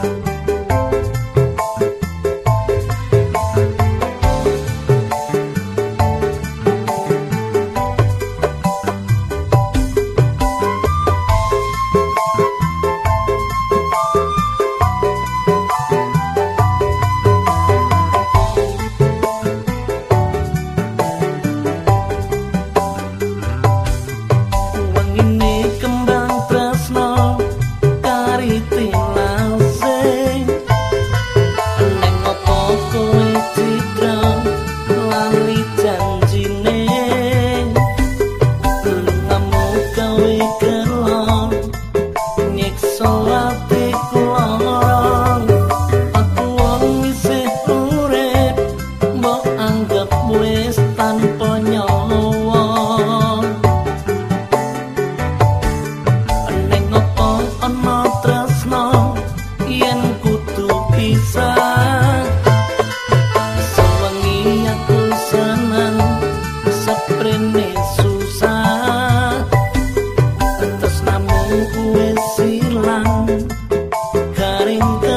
Música bisa